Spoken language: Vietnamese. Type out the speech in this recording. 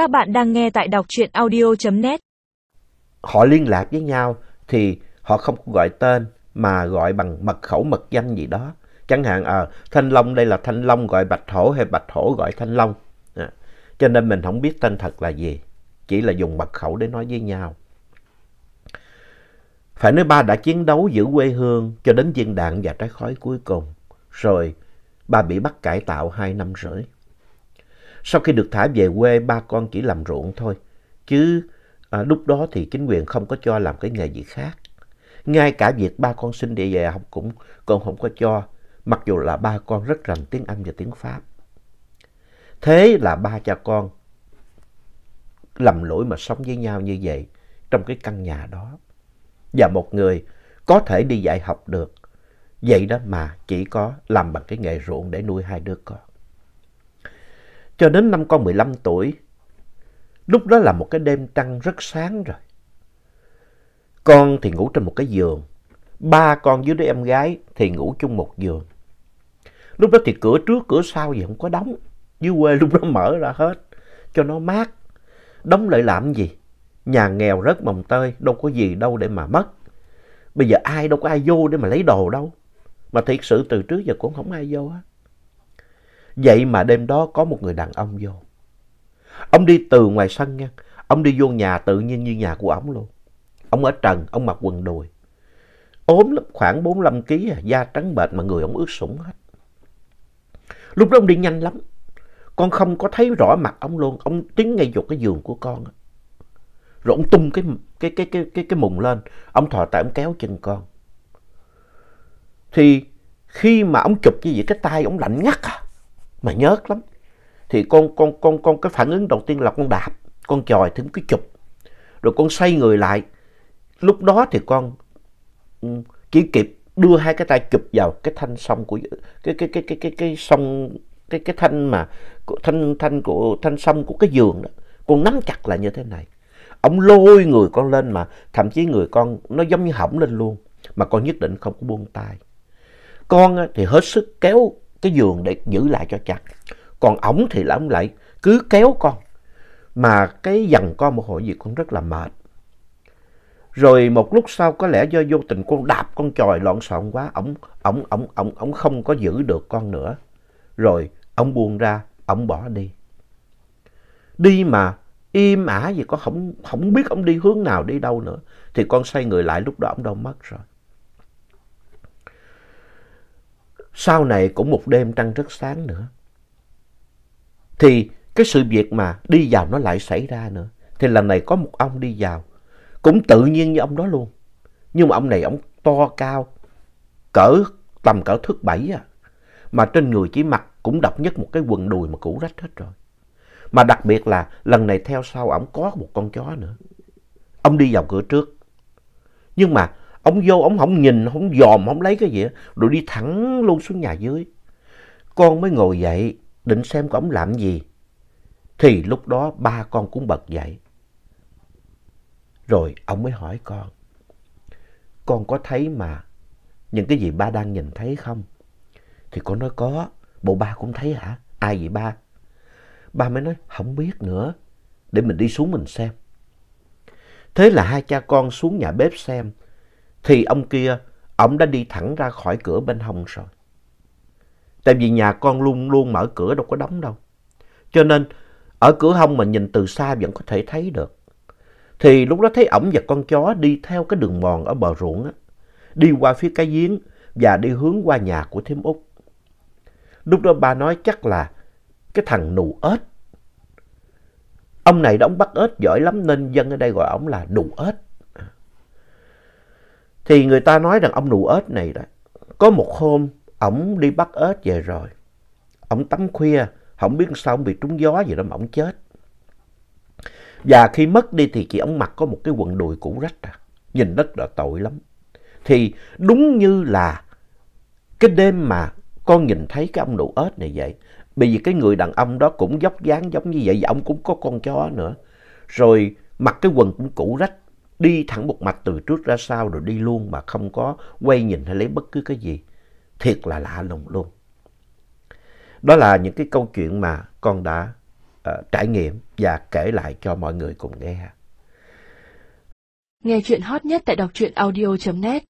Các bạn đang nghe tại đọc truyện audio.net. Họ liên lạc với nhau thì họ không gọi tên mà gọi bằng mật khẩu mật danh gì đó. Chẳng hạn à, Thanh Long đây là Thanh Long gọi Bạch Hổ hay Bạch Hổ gọi Thanh Long. À, cho nên mình không biết tên thật là gì. Chỉ là dùng mật khẩu để nói với nhau. Phải nói ba đã chiến đấu giữ quê hương cho đến viên đạn và trái khói cuối cùng. Rồi ba bị bắt cải tạo hai năm rưỡi. Sau khi được thả về quê, ba con chỉ làm ruộng thôi. Chứ à, lúc đó thì chính quyền không có cho làm cái nghề gì khác. Ngay cả việc ba con xin đi về học cũng còn không có cho, mặc dù là ba con rất rành tiếng Anh và tiếng Pháp. Thế là ba cha con lầm lỗi mà sống với nhau như vậy trong cái căn nhà đó. Và một người có thể đi dạy học được. Vậy đó mà chỉ có làm bằng cái nghề ruộng để nuôi hai đứa con. Cho đến năm con 15 tuổi, lúc đó là một cái đêm trăng rất sáng rồi. Con thì ngủ trên một cái giường, ba con với đứa em gái thì ngủ chung một giường. Lúc đó thì cửa trước cửa sau gì không có đóng, dưới quê lúc đó mở ra hết, cho nó mát. Đóng lại làm gì? Nhà nghèo rất mồng tơi, đâu có gì đâu để mà mất. Bây giờ ai đâu có ai vô để mà lấy đồ đâu. Mà thiệt sự từ trước giờ cũng không ai vô á. Vậy mà đêm đó có một người đàn ông vô. Ông đi từ ngoài sân nha. Ông đi vô nhà tự nhiên như nhà của ông luôn. Ông ở trần, ông mặc quần đùi. ốm lắm, khoảng 45 kg, à, da trắng bệch mà người ông ướt sũng hết. Lúc đó ông đi nhanh lắm. Con không có thấy rõ mặt ông luôn. Ông tiến ngay vô cái giường của con. Rồi ông tung cái, cái, cái, cái, cái, cái mùng lên. Ông thò tay ông kéo chân con. Thì khi mà ông chụp như vậy cái tay ông lạnh ngắt à mà nhớt lắm. Thì con, con, con, con cái phản ứng đầu tiên là con đạp, con chòi thêm cái chụp. Rồi con xoay người lại. Lúc đó thì con ừ, chỉ kịp đưa hai cái tay chụp vào cái thanh song của cái cái cái cái cái cái song cái cái thanh mà thanh thanh của thanh song của cái giường đó con nắm chặt lại như thế này ông lôi người con lên mà thậm chí người con nó giống như hỏng lên luôn mà con nhất định không có buông tay con thì hết sức kéo cái giường để giữ lại cho chặt. Còn ổng thì là ổng lại cứ kéo con. Mà cái dằn con một hồi gì con rất là mệt. Rồi một lúc sau có lẽ do vô tình con đạp con chòi loạn xộn quá. Ổng, ổng, ổng, ổng, ổng không có giữ được con nữa. Rồi ổng buông ra, ổng bỏ đi. Đi mà im ả gì con không, không biết ổng đi hướng nào đi đâu nữa. Thì con xoay người lại lúc đó ổng đâu mất rồi. Sau này cũng một đêm trăng rất sáng nữa. Thì cái sự việc mà đi vào nó lại xảy ra nữa. Thì lần này có một ông đi vào, cũng tự nhiên như ông đó luôn. Nhưng mà ông này ông to cao, cỡ tầm cỡ thước bảy à. Mà trên người chỉ mặc cũng độc nhất một cái quần đùi mà cũ rách hết rồi. Mà đặc biệt là lần này theo sau ổng có một con chó nữa. Ông đi vào cửa trước. Nhưng mà Ông vô, ông không nhìn, không dòm, không lấy cái gì rồi đi thẳng luôn xuống nhà dưới. Con mới ngồi dậy, định xem có ông làm gì. Thì lúc đó ba con cũng bật dậy. Rồi ông mới hỏi con, con có thấy mà những cái gì ba đang nhìn thấy không? Thì con nói có, bộ ba cũng thấy hả? Ai vậy ba? Ba mới nói, không biết nữa, để mình đi xuống mình xem. Thế là hai cha con xuống nhà bếp xem, thì ông kia, ông đã đi thẳng ra khỏi cửa bên hông rồi. Tại vì nhà con luôn luôn mở cửa đâu có đóng đâu. Cho nên ở cửa hông mà nhìn từ xa vẫn có thể thấy được. Thì lúc đó thấy ổng và con chó đi theo cái đường mòn ở bờ ruộng á, đi qua phía cái giếng và đi hướng qua nhà của thím Út. Lúc đó ba nói chắc là cái thằng nụ ếch. Ông này đóng bắt ếch giỏi lắm nên dân ở đây gọi ổng là nụ ếch. Thì người ta nói rằng ông nụ ếch này đó, có một hôm ổng đi bắt ếch về rồi. Ổng tắm khuya, không biết sao ổng bị trúng gió gì đó mà ổng chết. Và khi mất đi thì chị ổng mặc có một cái quần đùi cũ rách à. Nhìn rất là tội lắm. Thì đúng như là cái đêm mà con nhìn thấy cái ông nụ ếch này vậy. Bởi vì cái người đàn ông đó cũng dốc dáng giống như vậy. Và ông cũng có con chó nữa. Rồi mặc cái quần cũng cũ rách đi thẳng một mạch từ trước ra sau rồi đi luôn mà không có quay nhìn hay lấy bất cứ cái gì. Thiệt là lạ lùng luôn. Đó là những cái câu chuyện mà con đã uh, trải nghiệm và kể lại cho mọi người cùng nghe. Nghe chuyện hot nhất tại đọc truyện audio.net